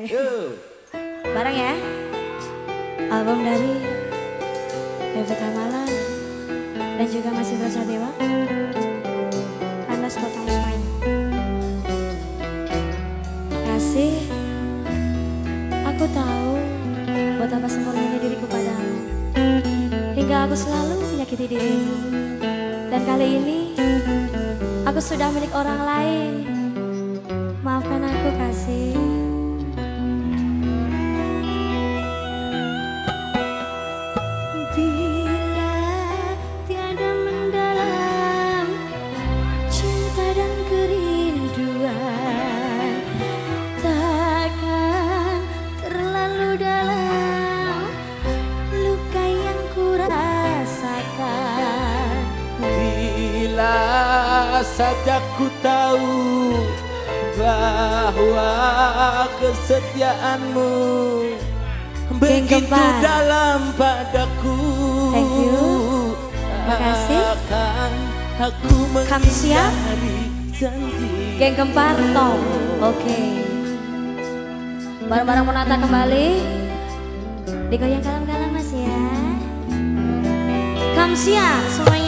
Yo. Bareng ya. Album dari David Kamala dan juga masih berasa dewa. Kandas potong semuanya. Kasih, aku tahu betapa sempurnanya diriku padamu. Hingga aku selalu menyakiti dirimu. Dan kali ini aku sudah milik orang lain. Maafkan aku kasih. Saja ku tahu bahwa kesetiaanmu begitu dalam padaku. Thank you. Terima kasih. Akan aku Kamu siap? Geng Kempar Tom Oke Bareng-bareng menata kembali Digoyang galang-galang mas ya Kamsia semuanya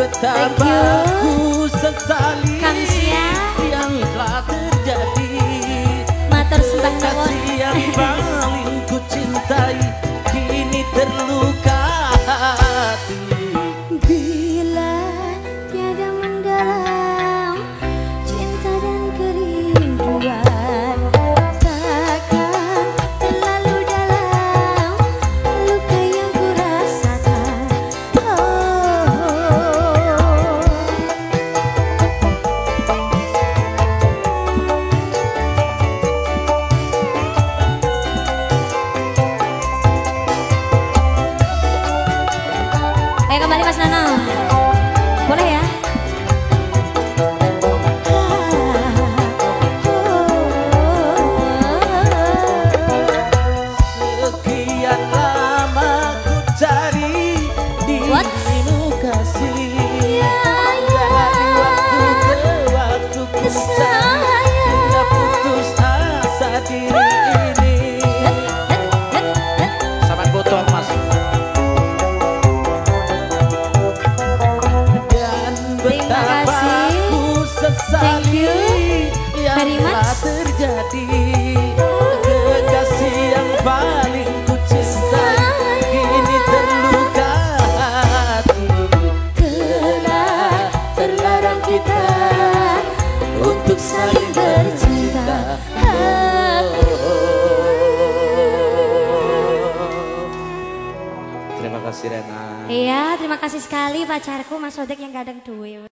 betapa ku sesali Kamsia. yang telah terjadi Matur sembah nuwun. Thank you very much. terjadi Kekasih yang paling ku cintai Kini terluka hati Telah terlarang kita untuk saling bercinta. Terima kasih Rena Iya, terima kasih sekali pacarku Mas Odek yang kadang duwe.